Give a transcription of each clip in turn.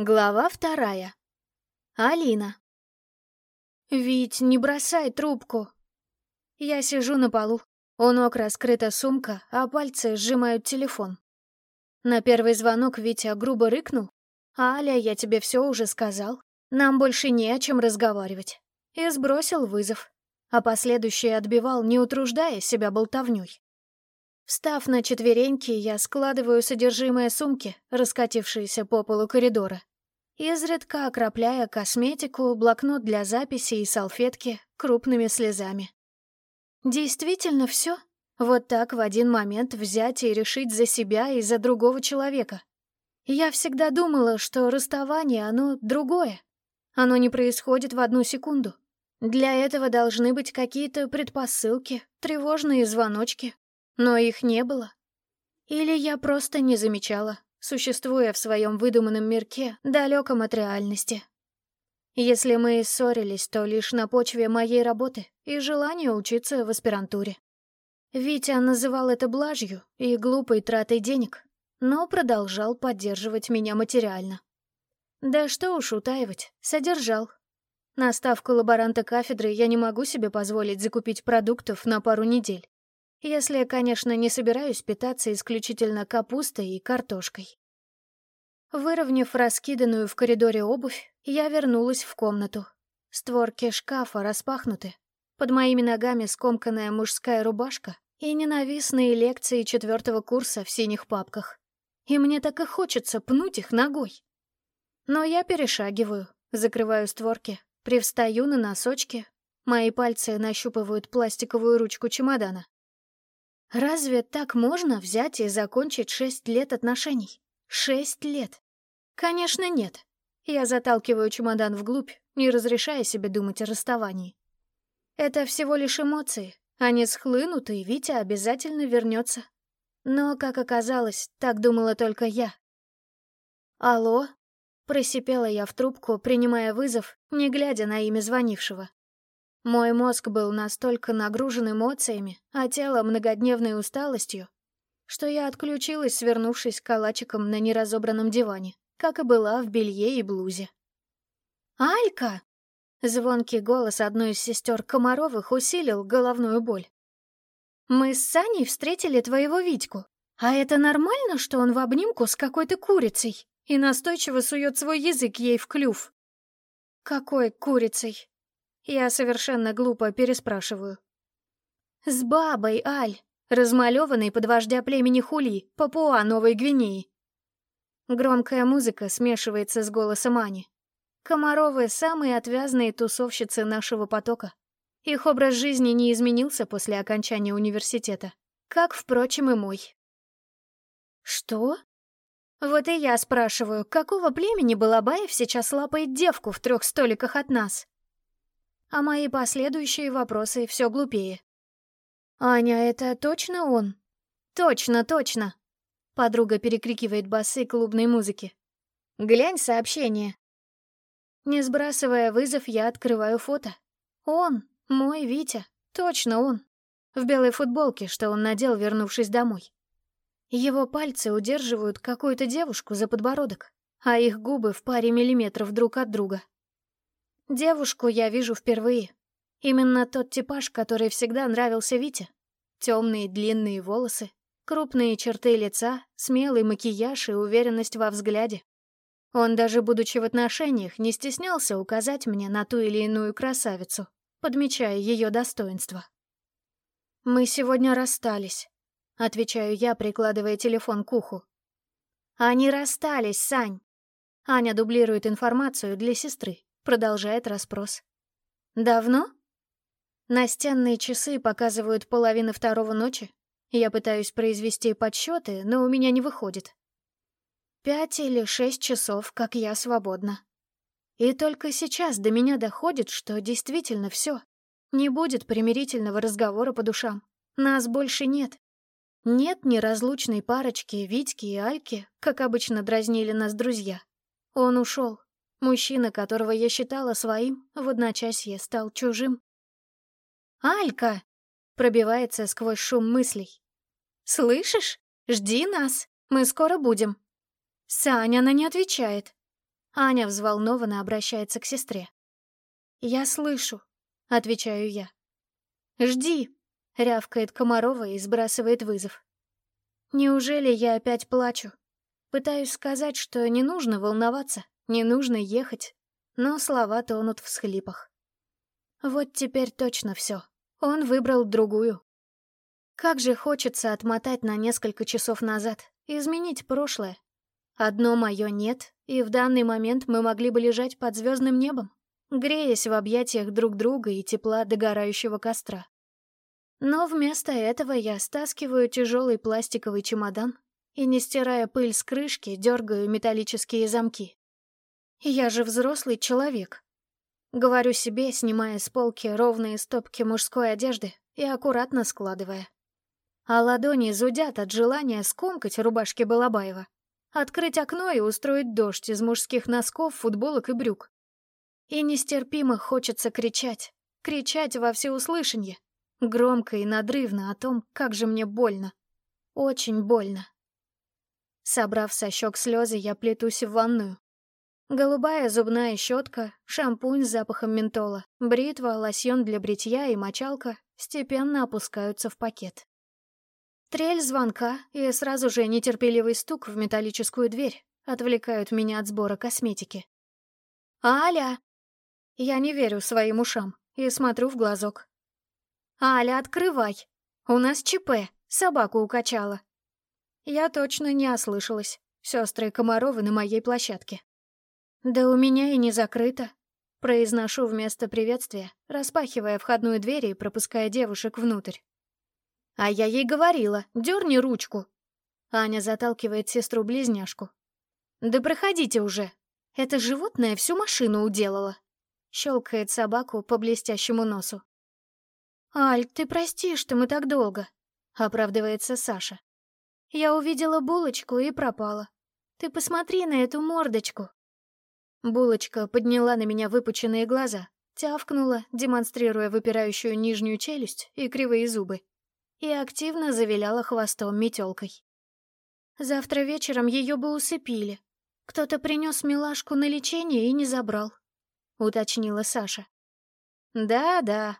Глава вторая. Алина. «Вить, не бросай трубку!» Я сижу на полу. У ног раскрыта сумка, а пальцы сжимают телефон. На первый звонок Витя грубо рыкнул. «Аля, я тебе все уже сказал. Нам больше не о чем разговаривать». И сбросил вызов. А последующий отбивал, не утруждая себя болтовней. Встав на четвереньки, я складываю содержимое сумки, раскатившиеся по полу коридора. Изредка окропляя косметику, блокнот для записи и салфетки крупными слезами. Действительно все? Вот так в один момент взять и решить за себя и за другого человека. Я всегда думала, что расставание, оно другое. Оно не происходит в одну секунду. Для этого должны быть какие-то предпосылки, тревожные звоночки, но их не было. Или я просто не замечала, существуя в своем выдуманном мирке, далеком от реальности. Если мы и ссорились, то лишь на почве моей работы и желания учиться в аспирантуре. Витя называл это блажью и глупой тратой денег, но продолжал поддерживать меня материально. Да что уж утаивать, содержал. На ставку лаборанта кафедры я не могу себе позволить закупить продуктов на пару недель. Если, конечно, не собираюсь питаться исключительно капустой и картошкой. Выровняв раскиданную в коридоре обувь, я вернулась в комнату. Створки шкафа распахнуты. Под моими ногами скомканная мужская рубашка и ненавистные лекции четвертого курса в синих папках. И мне так и хочется пнуть их ногой. Но я перешагиваю, закрываю створки, привстаю на носочки. Мои пальцы нащупывают пластиковую ручку чемодана. Разве так можно взять и закончить шесть лет отношений? Шесть лет? Конечно, нет. Я заталкиваю чемодан вглубь, не разрешая себе думать о расставании. Это всего лишь эмоции. Они схлынут, и Витя обязательно вернется. Но, как оказалось, так думала только я. «Алло?» — просипела я в трубку, принимая вызов, не глядя на имя звонившего. Мой мозг был настолько нагружен эмоциями, а тело многодневной усталостью, что я отключилась, свернувшись калачиком на неразобранном диване, как и была в белье и блузе. «Алька!» — звонкий голос одной из сестер Комаровых усилил головную боль. «Мы с Саней встретили твоего Витьку. А это нормально, что он в обнимку с какой-то курицей и настойчиво сует свой язык ей в клюв?» «Какой курицей?» Я совершенно глупо переспрашиваю. «С бабой, Аль, размалеванной под вождя племени Хули, Папуа Новой Гвинеи». Громкая музыка смешивается с голосом Ани. Комаровы — самые отвязные тусовщицы нашего потока. Их образ жизни не изменился после окончания университета, как, впрочем, и мой. «Что?» Вот и я спрашиваю, какого племени Балабаев сейчас лапает девку в трех столиках от нас? А мои последующие вопросы все глупее. «Аня, это точно он?» «Точно, точно!» Подруга перекрикивает басы клубной музыки. «Глянь сообщение!» Не сбрасывая вызов, я открываю фото. Он, мой Витя, точно он. В белой футболке, что он надел, вернувшись домой. Его пальцы удерживают какую-то девушку за подбородок, а их губы в паре миллиметров друг от друга. Девушку я вижу впервые. Именно тот типаж, который всегда нравился Вите. Темные длинные волосы, крупные черты лица, смелый макияж и уверенность во взгляде. Он даже будучи в отношениях не стеснялся указать мне на ту или иную красавицу, подмечая ее достоинство. «Мы сегодня расстались», — отвечаю я, прикладывая телефон к уху. «Они расстались, Сань!» Аня дублирует информацию для сестры. Продолжает расспрос. «Давно?» Настенные часы показывают половину второго ночи. Я пытаюсь произвести подсчеты, но у меня не выходит. Пять или шесть часов, как я свободна. И только сейчас до меня доходит, что действительно все. Не будет примирительного разговора по душам. Нас больше нет. Нет неразлучной парочки Витьки и Альки, как обычно дразнили нас друзья. Он ушел. Мужчина, которого я считала своим, в одночасье стал чужим. «Алька!» — пробивается сквозь шум мыслей. «Слышишь? Жди нас, мы скоро будем». Саня, она не отвечает. Аня взволнованно обращается к сестре. «Я слышу», — отвечаю я. «Жди», — рявкает Комарова и сбрасывает вызов. Неужели я опять плачу? Пытаюсь сказать, что не нужно волноваться, не нужно ехать, но слова тонут в схлипах. Вот теперь точно все. Он выбрал другую. Как же хочется отмотать на несколько часов назад, изменить прошлое. Одно мое нет, и в данный момент мы могли бы лежать под звездным небом, греясь в объятиях друг друга и тепла догорающего костра. Но вместо этого я стаскиваю тяжелый пластиковый чемодан и, не стирая пыль с крышки, дергаю металлические замки. Я же взрослый человек. Говорю себе, снимая с полки ровные стопки мужской одежды и аккуратно складывая а ладони зудят от желания скомкать рубашки Балабаева, открыть окно и устроить дождь из мужских носков, футболок и брюк. И нестерпимо хочется кричать, кричать во всеуслышанье, громко и надрывно о том, как же мне больно. Очень больно. Собрав со щек слезы, я плетусь в ванную. Голубая зубная щетка, шампунь с запахом ментола, бритва, лосьон для бритья и мочалка степенно опускаются в пакет. Трель звонка и сразу же нетерпеливый стук в металлическую дверь отвлекают меня от сбора косметики. «Аля!» Я не верю своим ушам и смотрю в глазок. «Аля, открывай! У нас ЧП, собаку укачала!» Я точно не ослышалась. Сестры Комаровы на моей площадке. «Да у меня и не закрыто», — произношу вместо приветствия, распахивая входную дверь и пропуская девушек внутрь. А я ей говорила, дерни ручку. Аня заталкивает сестру-близняшку. Да проходите уже. Это животное всю машину уделало. Щелкает собаку по блестящему носу. «Аль, ты прости, что мы так долго», — оправдывается Саша. «Я увидела булочку и пропала. Ты посмотри на эту мордочку». Булочка подняла на меня выпученные глаза, тявкнула, демонстрируя выпирающую нижнюю челюсть и кривые зубы и активно завиляла хвостом метелкой. Завтра вечером ее бы усыпили. Кто-то принес милашку на лечение и не забрал, уточнила Саша. Да-да.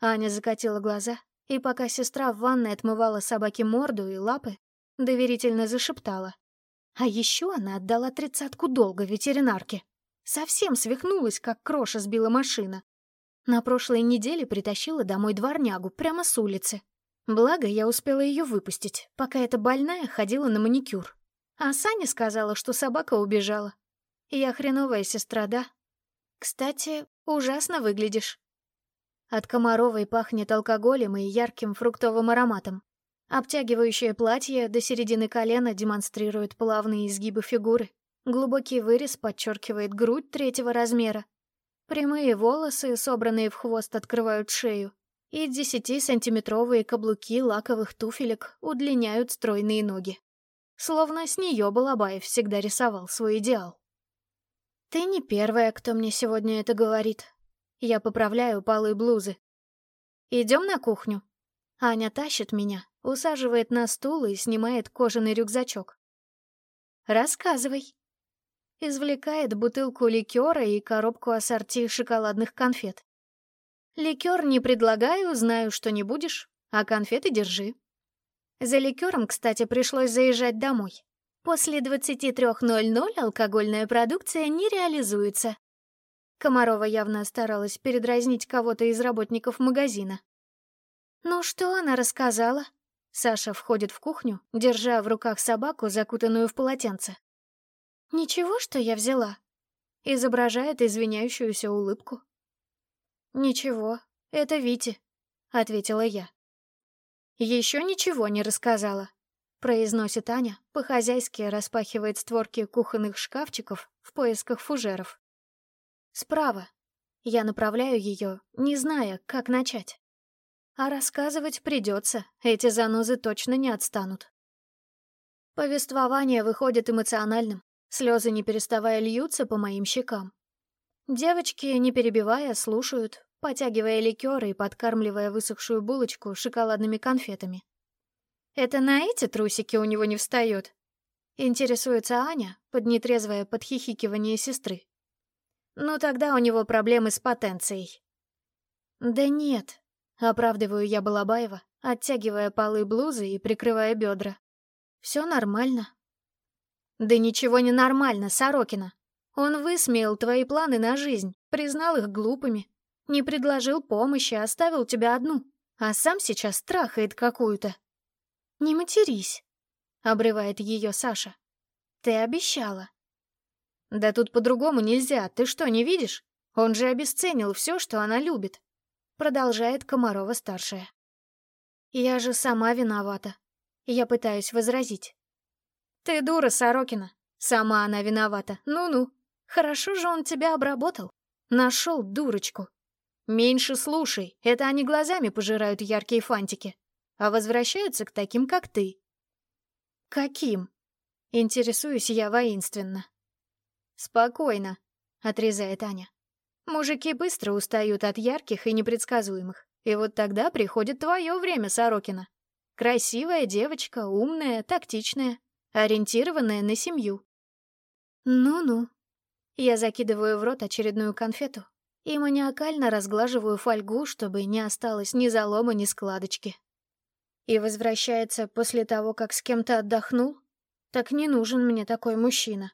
Аня закатила глаза, и пока сестра в ванной отмывала собаке морду и лапы, доверительно зашептала. А еще она отдала тридцатку долга ветеринарке. Совсем свихнулась, как кроша сбила машина. На прошлой неделе притащила домой дворнягу прямо с улицы. Благо, я успела ее выпустить, пока эта больная ходила на маникюр. А Саня сказала, что собака убежала. Я хреновая сестра, да? Кстати, ужасно выглядишь. От Комаровой пахнет алкоголем и ярким фруктовым ароматом. Обтягивающее платье до середины колена демонстрирует плавные изгибы фигуры. Глубокий вырез подчеркивает грудь третьего размера. Прямые волосы, собранные в хвост, открывают шею и десятисантиметровые каблуки лаковых туфелек удлиняют стройные ноги. Словно с нее Балабаев всегда рисовал свой идеал. «Ты не первая, кто мне сегодня это говорит. Я поправляю полы блузы. Идем на кухню». Аня тащит меня, усаживает на стул и снимает кожаный рюкзачок. «Рассказывай». Извлекает бутылку ликера и коробку ассорти шоколадных конфет. Ликер не предлагаю, знаю, что не будешь, а конфеты держи. За ликером, кстати, пришлось заезжать домой. После 23.00 алкогольная продукция не реализуется. Комарова явно старалась передразнить кого-то из работников магазина. «Ну что она рассказала?» Саша входит в кухню, держа в руках собаку, закутанную в полотенце. «Ничего, что я взяла?» Изображает извиняющуюся улыбку. «Ничего, это Вити», — ответила я. «Еще ничего не рассказала», — произносит Аня, по-хозяйски распахивает створки кухонных шкафчиков в поисках фужеров. «Справа. Я направляю ее, не зная, как начать. А рассказывать придется, эти занозы точно не отстанут». Повествование выходит эмоциональным, слезы не переставая льются по моим щекам. Девочки, не перебивая, слушают, потягивая ликеры и подкармливая высохшую булочку шоколадными конфетами. «Это на эти трусики у него не встает?» Интересуется Аня под нетрезвое подхихикивание сестры. Ну тогда у него проблемы с потенцией. Да нет, оправдываю я Балабаева, оттягивая полы блузы и прикрывая бедра. Все нормально. Да ничего не нормально, Сорокина. Он высмеял твои планы на жизнь, признал их глупыми, не предложил помощи, оставил тебя одну, а сам сейчас трахает какую-то. Не матерись, обрывает ее Саша. Ты обещала. Да тут по-другому нельзя, ты что, не видишь? Он же обесценил все, что она любит. Продолжает Комарова-старшая. Я же сама виновата. Я пытаюсь возразить. Ты дура, Сорокина. Сама она виновата. Ну-ну. Хорошо же он тебя обработал. Нашел дурочку. Меньше слушай, это они глазами пожирают яркие фантики, а возвращаются к таким, как ты. Каким? Интересуюсь я воинственно. Спокойно, отрезает Аня. Мужики быстро устают от ярких и непредсказуемых. И вот тогда приходит твое время, Сорокина. Красивая девочка, умная, тактичная, ориентированная на семью. Ну-ну. Я закидываю в рот очередную конфету и маниакально разглаживаю фольгу, чтобы не осталось ни залома, ни складочки. И возвращается после того, как с кем-то отдохнул? Так не нужен мне такой мужчина.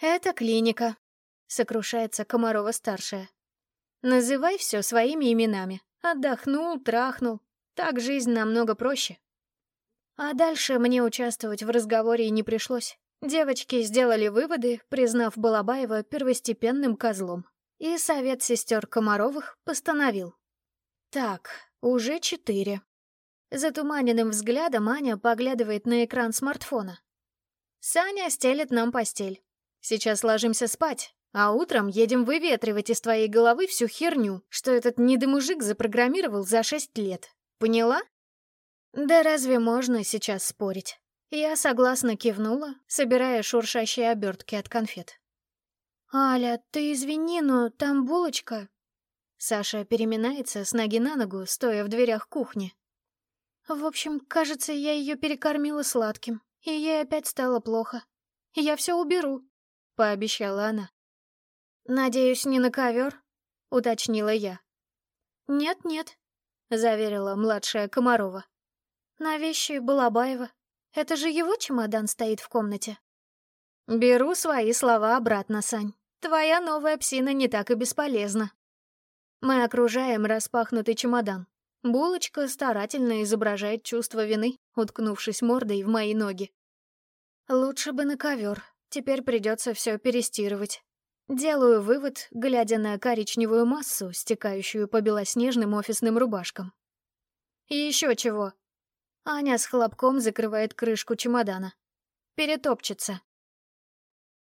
«Это клиника», — сокрушается Комарова-старшая. «Называй все своими именами. Отдохнул, трахнул. Так жизнь намного проще». А дальше мне участвовать в разговоре не пришлось. Девочки сделали выводы, признав Балабаева первостепенным козлом. И совет сестер Комаровых постановил. Так, уже четыре. Затуманенным взглядом Аня поглядывает на экран смартфона. Саня стелет нам постель. Сейчас ложимся спать, а утром едем выветривать из твоей головы всю херню, что этот недомужик запрограммировал за шесть лет. Поняла? Да разве можно сейчас спорить? Я согласно кивнула, собирая шуршащие обертки от конфет. «Аля, ты извини, но там булочка...» Саша переминается с ноги на ногу, стоя в дверях кухни. В общем, кажется, я ее перекормила сладким, и ей опять стало плохо. Я все уберу, — пообещала она. «Надеюсь, не на ковер?» — уточнила я. «Нет-нет», — заверила младшая Комарова. «На вещи Балабаева. Это же его чемодан стоит в комнате». «Беру свои слова обратно, Сань. Твоя новая псина не так и бесполезна. Мы окружаем распахнутый чемодан. Булочка старательно изображает чувство вины, уткнувшись мордой в мои ноги. Лучше бы на ковер. Теперь придется все перестирывать. Делаю вывод, глядя на коричневую массу, стекающую по белоснежным офисным рубашкам. И еще чего. Аня с хлопком закрывает крышку чемодана. Перетопчется.